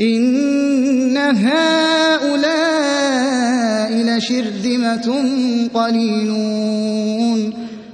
إِنَّ هَٰؤُلَاءِ لَشِرْذِمَةٌ قَلِيلُونَ